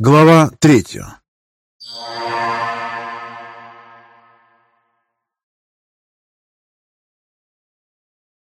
Глава третья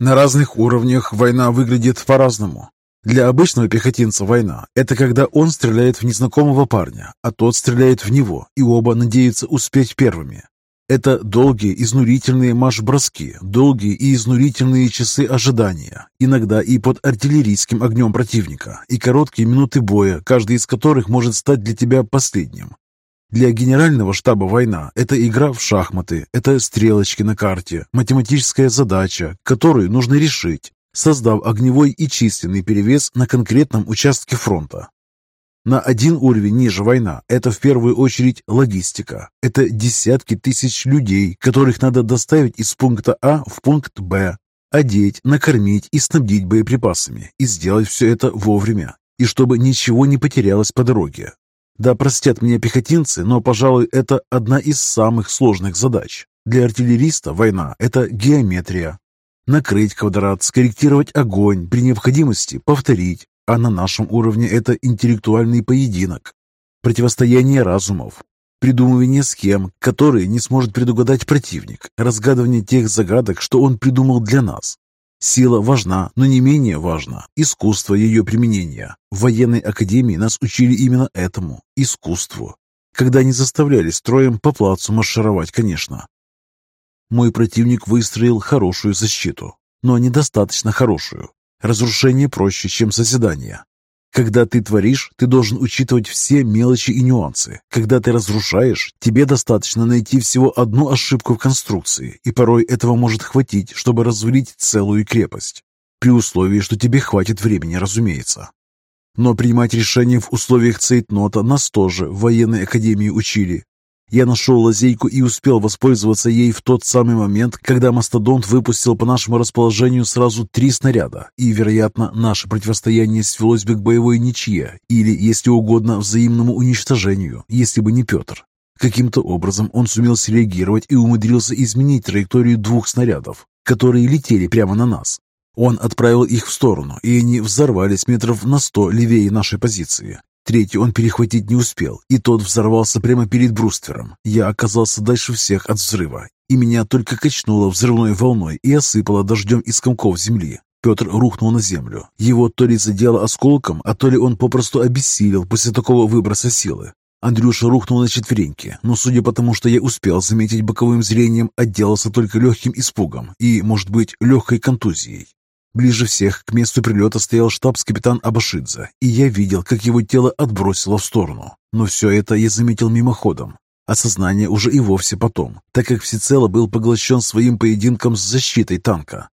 На разных уровнях война выглядит по-разному. Для обычного пехотинца война – это когда он стреляет в незнакомого парня, а тот стреляет в него, и оба надеются успеть первыми. Это долгие, изнурительные марш-броски, долгие и изнурительные часы ожидания, иногда и под артиллерийским огнем противника, и короткие минуты боя, каждый из которых может стать для тебя последним. Для генерального штаба война – это игра в шахматы, это стрелочки на карте, математическая задача, которую нужно решить, создав огневой и численный перевес на конкретном участке фронта. На один уровень ниже война – это в первую очередь логистика. Это десятки тысяч людей, которых надо доставить из пункта А в пункт Б, одеть, накормить и снабдить боеприпасами, и сделать все это вовремя, и чтобы ничего не потерялось по дороге. Да простят меня пехотинцы, но, пожалуй, это одна из самых сложных задач. Для артиллериста война – это геометрия. Накрыть квадрат, скорректировать огонь, при необходимости повторить. А на нашем уровне это интеллектуальный поединок. Противостояние разумов, придумывание схем, которые не сможет предугадать противник, разгадывание тех загадок, что он придумал для нас. Сила важна, но не менее важно искусство ее применения. В военной академии нас учили именно этому – искусству. Когда не заставляли строем по плацу маршировать, конечно. Мой противник выстроил хорошую защиту, но недостаточно хорошую. Разрушение проще, чем созидание. Когда ты творишь, ты должен учитывать все мелочи и нюансы. Когда ты разрушаешь, тебе достаточно найти всего одну ошибку в конструкции, и порой этого может хватить, чтобы развалить целую крепость. При условии, что тебе хватит времени, разумеется. Но принимать решения в условиях цейтнота нас тоже в военной академии учили. Я нашел лазейку и успел воспользоваться ей в тот самый момент, когда мастодонт выпустил по нашему расположению сразу три снаряда, и, вероятно, наше противостояние свелось бы к боевой ничье, или, если угодно, взаимному уничтожению, если бы не Петр. Каким-то образом он сумел среагировать и умудрился изменить траекторию двух снарядов, которые летели прямо на нас. Он отправил их в сторону, и они взорвались метров на сто левее нашей позиции. Третий он перехватить не успел, и тот взорвался прямо перед бруствером. Я оказался дальше всех от взрыва, и меня только качнуло взрывной волной и осыпало дождем из комков земли. Петр рухнул на землю. Его то ли задело осколком, а то ли он попросту обессилел после такого выброса силы. Андрюша рухнул на четвереньки, но судя по тому, что я успел заметить боковым зрением, отделался только легким испугом и, может быть, легкой контузией. Ближе всех к месту прилета стоял штабс-капитан Абашидзе, и я видел, как его тело отбросило в сторону. Но все это я заметил мимоходом. Осознание уже и вовсе потом, так как всецело был поглощен своим поединком с защитой танка.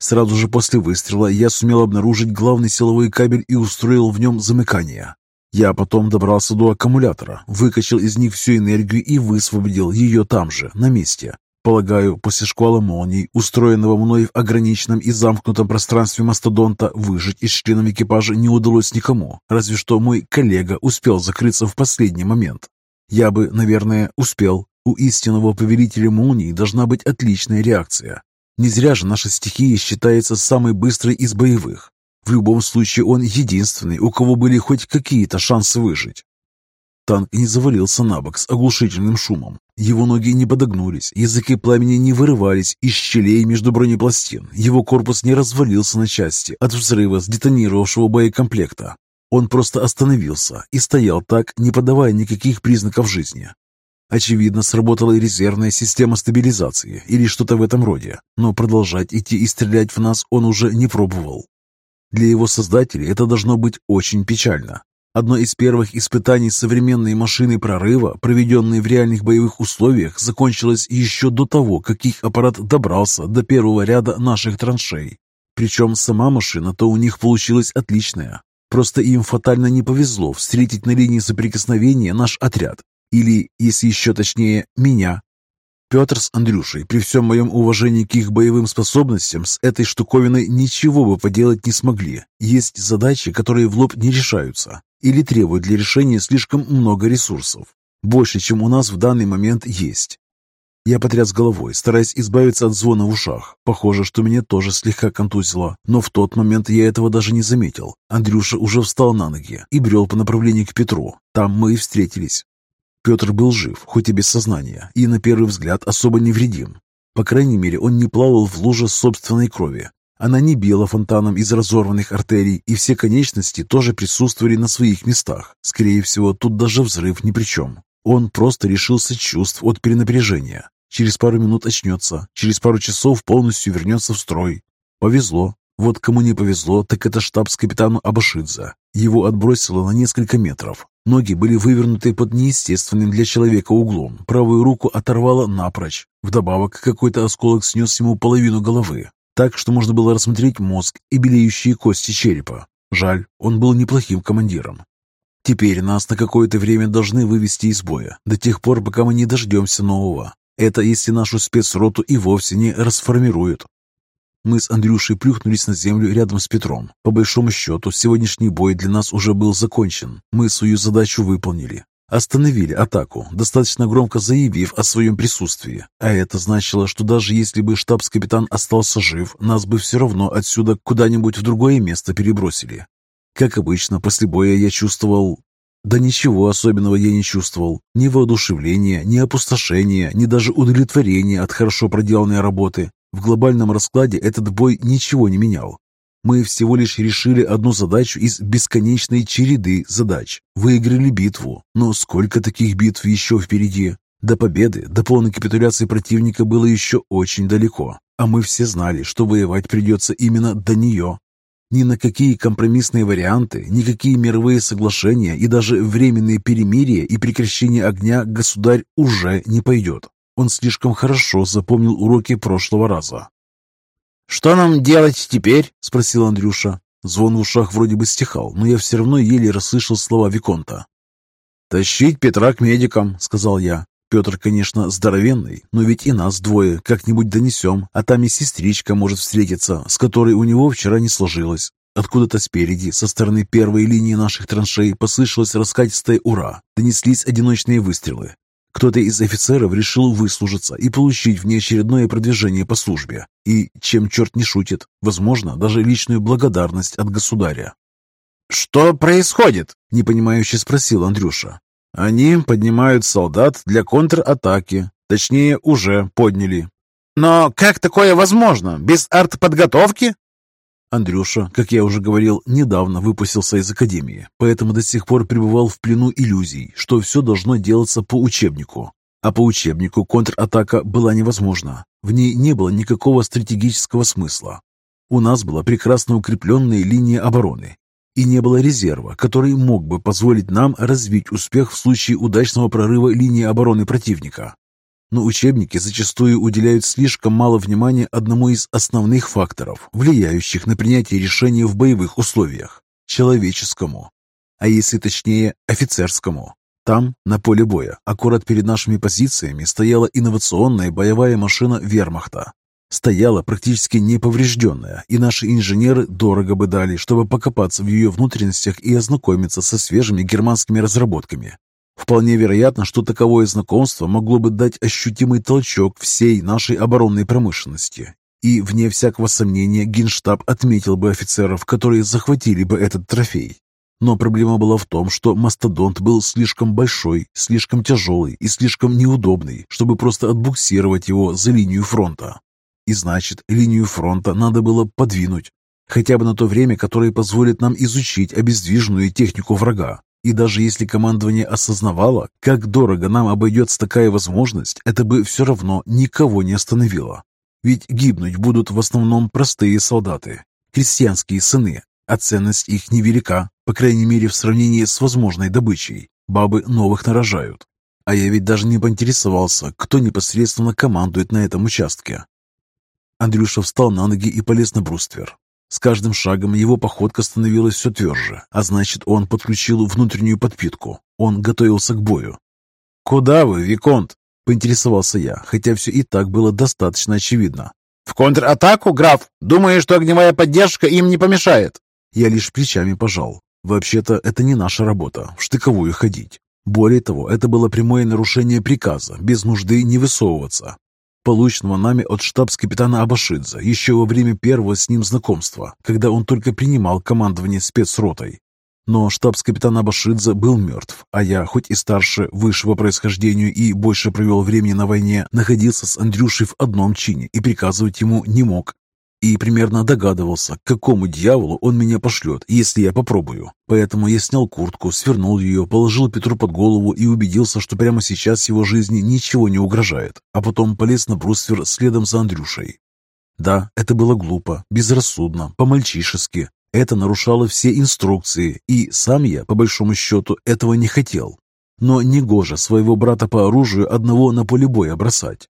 Сразу же после выстрела я сумел обнаружить главный силовой кабель и устроил в нем замыкание. Я потом добрался до аккумулятора, выкачал из них всю энергию и высвободил ее там же, на месте. Полагаю, после шквала молний, устроенного мной в ограниченном и замкнутом пространстве мастодонта, выжить из членов экипажа не удалось никому, разве что мой коллега успел закрыться в последний момент. Я бы, наверное, успел. У истинного повелителя молний должна быть отличная реакция. Не зря же наша стихия считается самой быстрой из боевых. В любом случае он единственный, у кого были хоть какие-то шансы выжить. Танк не завалился на бок с оглушительным шумом. Его ноги не подогнулись, языки пламени не вырывались из щелей между бронепластин. Его корпус не развалился на части от взрыва сдетонировавшего боекомплекта. Он просто остановился и стоял так, не подавая никаких признаков жизни. Очевидно, сработала резервная система стабилизации или что-то в этом роде, но продолжать идти и стрелять в нас он уже не пробовал. Для его создателей это должно быть очень печально. Одно из первых испытаний современной машины прорыва, проведенной в реальных боевых условиях, закончилось еще до того, как их аппарат добрался до первого ряда наших траншей. Причем сама машина-то у них получилась отличная. Просто им фатально не повезло встретить на линии соприкосновения наш отряд. Или, если еще точнее, меня. Петр с Андрюшей, при всем моем уважении к их боевым способностям, с этой штуковиной ничего бы поделать не смогли. Есть задачи, которые в лоб не решаются или требуют для решения слишком много ресурсов. Больше, чем у нас в данный момент есть. Я потряс головой, стараясь избавиться от звона в ушах. Похоже, что меня тоже слегка контузило, но в тот момент я этого даже не заметил. Андрюша уже встал на ноги и брел по направлению к Петру. Там мы и встретились. Петр был жив, хоть и без сознания, и на первый взгляд особо невредим. По крайней мере, он не плавал в луже собственной крови. Она не била фонтаном из разорванных артерий, и все конечности тоже присутствовали на своих местах. Скорее всего, тут даже взрыв ни при чем. Он просто решился чувств от перенапряжения. Через пару минут очнется, через пару часов полностью вернется в строй. Повезло. Вот кому не повезло, так это штабс-капитану Абашидзе. Его отбросило на несколько метров. Ноги были вывернуты под неестественным для человека углом. Правую руку оторвало напрочь. Вдобавок, какой-то осколок снес ему половину головы. Так, что можно было рассмотреть мозг и белеющие кости черепа. Жаль, он был неплохим командиром. Теперь нас на какое-то время должны вывести из боя, до тех пор, пока мы не дождемся нового. Это если нашу спецроту и вовсе не расформируют. Мы с Андрюшей плюхнулись на землю рядом с Петром. По большому счету, сегодняшний бой для нас уже был закончен. Мы свою задачу выполнили. Остановили атаку, достаточно громко заявив о своем присутствии. А это значило, что даже если бы штабс-капитан остался жив, нас бы все равно отсюда куда-нибудь в другое место перебросили. Как обычно, после боя я чувствовал да ничего особенного я не чувствовал. Ни воодушевления, ни опустошения, ни даже удовлетворения от хорошо проделанной работы. В глобальном раскладе этот бой ничего не менял. Мы всего лишь решили одну задачу из бесконечной череды задач. Выиграли битву. Но сколько таких битв еще впереди? До победы, до полной капитуляции противника было еще очень далеко. А мы все знали, что воевать придется именно до нее. Ни на какие компромиссные варианты, никакие мировые соглашения и даже временные перемирия и прекращение огня государь уже не пойдет. Он слишком хорошо запомнил уроки прошлого раза. «Что нам делать теперь?» – спросил Андрюша. Звон в ушах вроде бы стихал, но я все равно еле расслышал слова Виконта. «Тащить Петра к медикам», – сказал я. Петр, конечно, здоровенный, но ведь и нас двое как-нибудь донесем, а там и сестричка может встретиться, с которой у него вчера не сложилось. Откуда-то спереди, со стороны первой линии наших траншей, послышалось раскатистое «Ура!». Донеслись одиночные выстрелы. Кто-то из офицеров решил выслужиться и получить внеочередное продвижение по службе. И, чем черт не шутит, возможно, даже личную благодарность от государя. «Что происходит?» – непонимающе спросил Андрюша. Они поднимают солдат для контратаки. Точнее, уже подняли. Но как такое возможно? Без артподготовки? Андрюша, как я уже говорил, недавно выпустился из академии, поэтому до сих пор пребывал в плену иллюзий, что все должно делаться по учебнику. А по учебнику контратака была невозможна. В ней не было никакого стратегического смысла. У нас была прекрасно укрепленная линия обороны, и не было резерва, который мог бы позволить нам развить успех в случае удачного прорыва линии обороны противника. Но учебники зачастую уделяют слишком мало внимания одному из основных факторов, влияющих на принятие решения в боевых условиях – человеческому, а если точнее офицерскому. Там, на поле боя, аккурат перед нашими позициями стояла инновационная боевая машина вермахта, стояла практически неповрежденная, и наши инженеры дорого бы дали, чтобы покопаться в ее внутренностях и ознакомиться со свежими германскими разработками. Вполне вероятно, что таковое знакомство могло бы дать ощутимый толчок всей нашей оборонной промышленности. И, вне всякого сомнения, Генштаб отметил бы офицеров, которые захватили бы этот трофей. Но проблема была в том, что мастодонт был слишком большой, слишком тяжелый и слишком неудобный, чтобы просто отбуксировать его за линию фронта. И значит, линию фронта надо было подвинуть, хотя бы на то время, которое позволит нам изучить обездвиженную технику врага. И даже если командование осознавало, как дорого нам обойдется такая возможность, это бы все равно никого не остановило. Ведь гибнуть будут в основном простые солдаты, крестьянские сыны, а ценность их невелика, по крайней мере в сравнении с возможной добычей. Бабы новых нарожают. А я ведь даже не поинтересовался, кто непосредственно командует на этом участке. Андрюша встал на ноги и полез на бруствер. С каждым шагом его походка становилась все тверже, а значит, он подключил внутреннюю подпитку. Он готовился к бою. «Куда вы, Виконт?» – поинтересовался я, хотя все и так было достаточно очевидно. «В контратаку, граф? Думаю, что огневая поддержка им не помешает?» Я лишь плечами пожал. Вообще-то это не наша работа – в штыковую ходить. Более того, это было прямое нарушение приказа, без нужды не высовываться, полученного нами от штабс-капитана Абашидзе еще во время первого с ним знакомства, когда он только принимал командование спецротой. Но штабс-капитан Абашидзе был мертв, а я, хоть и старше, выше по происхождению и больше провел времени на войне, находился с Андрюшей в одном чине и приказывать ему не мог и примерно догадывался, к какому дьяволу он меня пошлет, если я попробую. Поэтому я снял куртку, свернул ее, положил Петру под голову и убедился, что прямо сейчас его жизни ничего не угрожает, а потом полез на бруствер следом за Андрюшей. Да, это было глупо, безрассудно, по-мальчишески. Это нарушало все инструкции, и сам я, по большому счету, этого не хотел. Но не гоже своего брата по оружию одного на поле боя бросать.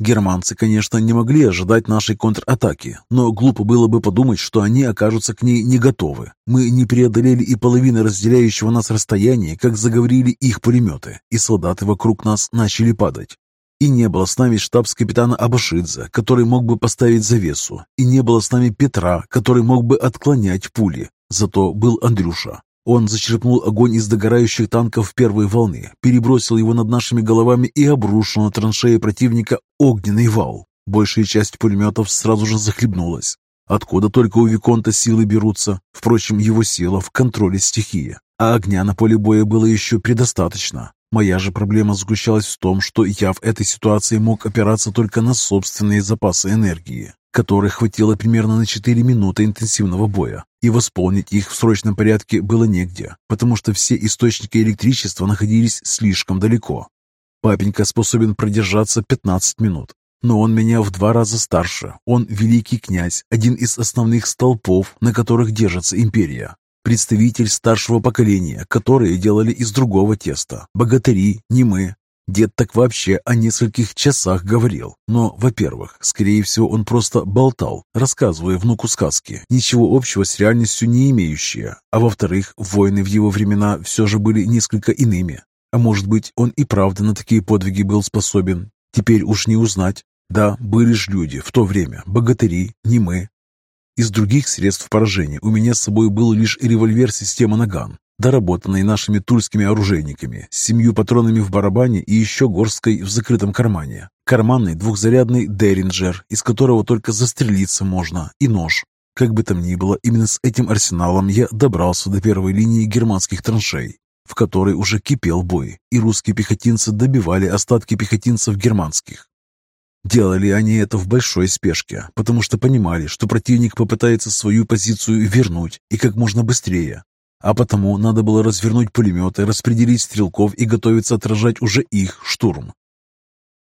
Германцы, конечно, не могли ожидать нашей контратаки, но глупо было бы подумать, что они окажутся к ней не готовы. Мы не преодолели и половины разделяющего нас расстояния, как заговорили их пулеметы, и солдаты вокруг нас начали падать. И не было с нами штабс-капитана Абашидзе, который мог бы поставить завесу, и не было с нами Петра, который мог бы отклонять пули. Зато был Андрюша. Он зачерпнул огонь из догорающих танков первой волны, перебросил его над нашими головами и обрушил на траншеи противника огненный вал. Большая часть пулеметов сразу же захлебнулась. Откуда только у Виконта силы берутся? Впрочем, его сила в контроле стихии. А огня на поле боя было еще предостаточно. Моя же проблема заключалась в том, что я в этой ситуации мог опираться только на собственные запасы энергии которых хватило примерно на 4 минуты интенсивного боя, и восполнить их в срочном порядке было негде, потому что все источники электричества находились слишком далеко. Папенька способен продержаться 15 минут, но он меня в два раза старше. Он великий князь, один из основных столпов, на которых держится империя. Представитель старшего поколения, которые делали из другого теста. Богатыри, не мы, Дед так вообще о нескольких часах говорил. Но, во-первых, скорее всего, он просто болтал, рассказывая внуку сказки, ничего общего с реальностью не имеющие. А во-вторых, войны в его времена все же были несколько иными. А может быть, он и правда на такие подвиги был способен. Теперь уж не узнать. Да, были ж люди в то время, богатыри, не мы. Из других средств поражения у меня с собой был лишь револьвер системы «Наган», доработанный нашими тульскими оружейниками, с семью патронами в барабане и еще горсткой в закрытом кармане. Карманный двухзарядный Деринджер, из которого только застрелиться можно, и нож. Как бы там ни было, именно с этим арсеналом я добрался до первой линии германских траншей, в которой уже кипел бой, и русские пехотинцы добивали остатки пехотинцев германских. Делали они это в большой спешке, потому что понимали, что противник попытается свою позицию вернуть и как можно быстрее, а потому надо было развернуть пулеметы, распределить стрелков и готовиться отражать уже их штурм.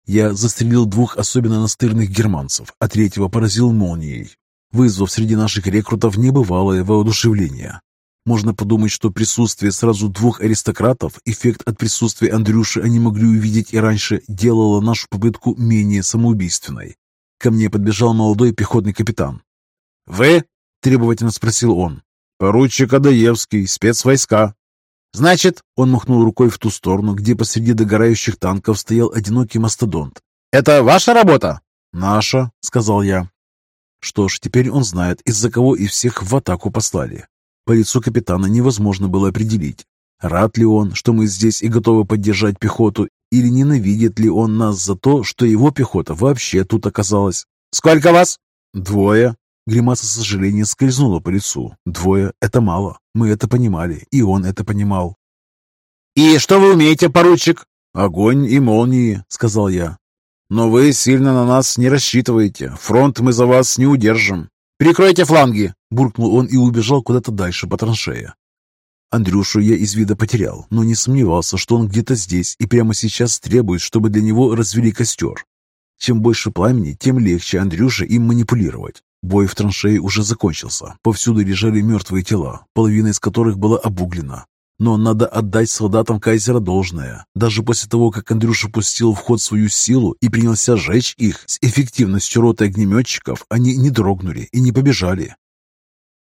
Я застрелил двух особенно настырных германцев, а третьего поразил молнией, вызвав среди наших рекрутов небывалое воодушевление. Можно подумать, что присутствие сразу двух аристократов, эффект от присутствия Андрюши они могли увидеть и раньше, делало нашу попытку менее самоубийственной. Ко мне подбежал молодой пехотный капитан. «Вы?» – требовательно спросил он. «Поручик Адаевский, спецвойска». «Значит...» — он махнул рукой в ту сторону, где посреди догорающих танков стоял одинокий мастодонт. «Это ваша работа?» «Наша», — сказал я. Что ж, теперь он знает, из-за кого и всех в атаку послали. По лицу капитана невозможно было определить, рад ли он, что мы здесь и готовы поддержать пехоту, или ненавидит ли он нас за то, что его пехота вообще тут оказалась. «Сколько вас?» «Двое», Гримаса сожаления скользнула по лицу. Двое — это мало. Мы это понимали, и он это понимал. «И что вы умеете, поручик?» «Огонь и молнии», — сказал я. «Но вы сильно на нас не рассчитываете. Фронт мы за вас не удержим». «Прикройте фланги!» — буркнул он и убежал куда-то дальше по траншее. Андрюшу я из вида потерял, но не сомневался, что он где-то здесь и прямо сейчас требует, чтобы для него развели костер. Чем больше пламени, тем легче Андрюше им манипулировать. Бой в траншее уже закончился. Повсюду лежали мертвые тела, половина из которых была обуглена. Но надо отдать солдатам кайзера должное. Даже после того, как Андрюша пустил в ход свою силу и принялся сжечь их с эффективностью роты огнеметчиков, они не дрогнули и не побежали.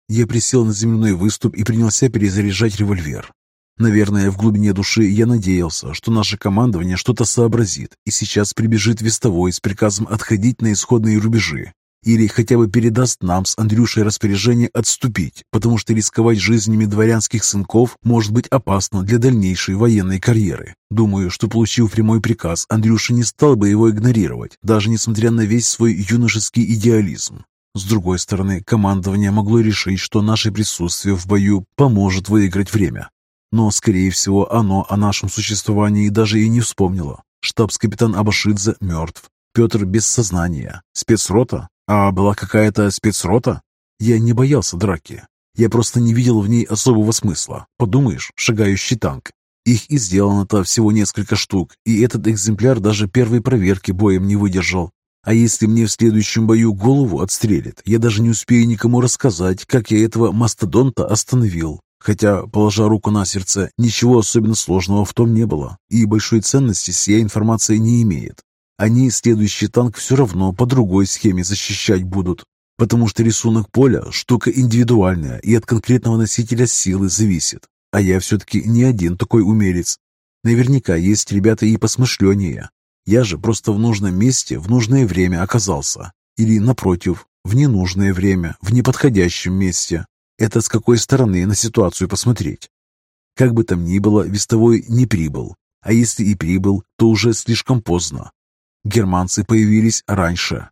Я присел на земляной выступ и принялся перезаряжать револьвер. Наверное, в глубине души я надеялся, что наше командование что-то сообразит и сейчас прибежит вестовой с приказом отходить на исходные рубежи. Или хотя бы передаст нам с Андрюшей распоряжение отступить, потому что рисковать жизнями дворянских сынков может быть опасно для дальнейшей военной карьеры. Думаю, что получив прямой приказ, Андрюша не стал бы его игнорировать, даже несмотря на весь свой юношеский идеализм. С другой стороны, командование могло решить, что наше присутствие в бою поможет выиграть время. Но, скорее всего, оно о нашем существовании даже и не вспомнило. Штабс-капитан Абашидзе мертв. Петр без сознания. Спецрота? А была какая-то спецрота? Я не боялся драки. Я просто не видел в ней особого смысла. Подумаешь, шагающий танк. Их и сделано-то всего несколько штук, и этот экземпляр даже первой проверки боем не выдержал. А если мне в следующем бою голову отстрелит, я даже не успею никому рассказать, как я этого мастодонта остановил. Хотя, положа руку на сердце, ничего особенно сложного в том не было, и большой ценности сия информация не имеет. Они следующий танк все равно по другой схеме защищать будут, потому что рисунок поля – штука индивидуальная и от конкретного носителя силы зависит. А я все-таки не один такой умелец. Наверняка есть ребята и посмышленнее. Я же просто в нужном месте в нужное время оказался. Или, напротив, в ненужное время, в неподходящем месте. Это с какой стороны на ситуацию посмотреть. Как бы там ни было, вестовой не прибыл. А если и прибыл, то уже слишком поздно. Германцы появились раньше.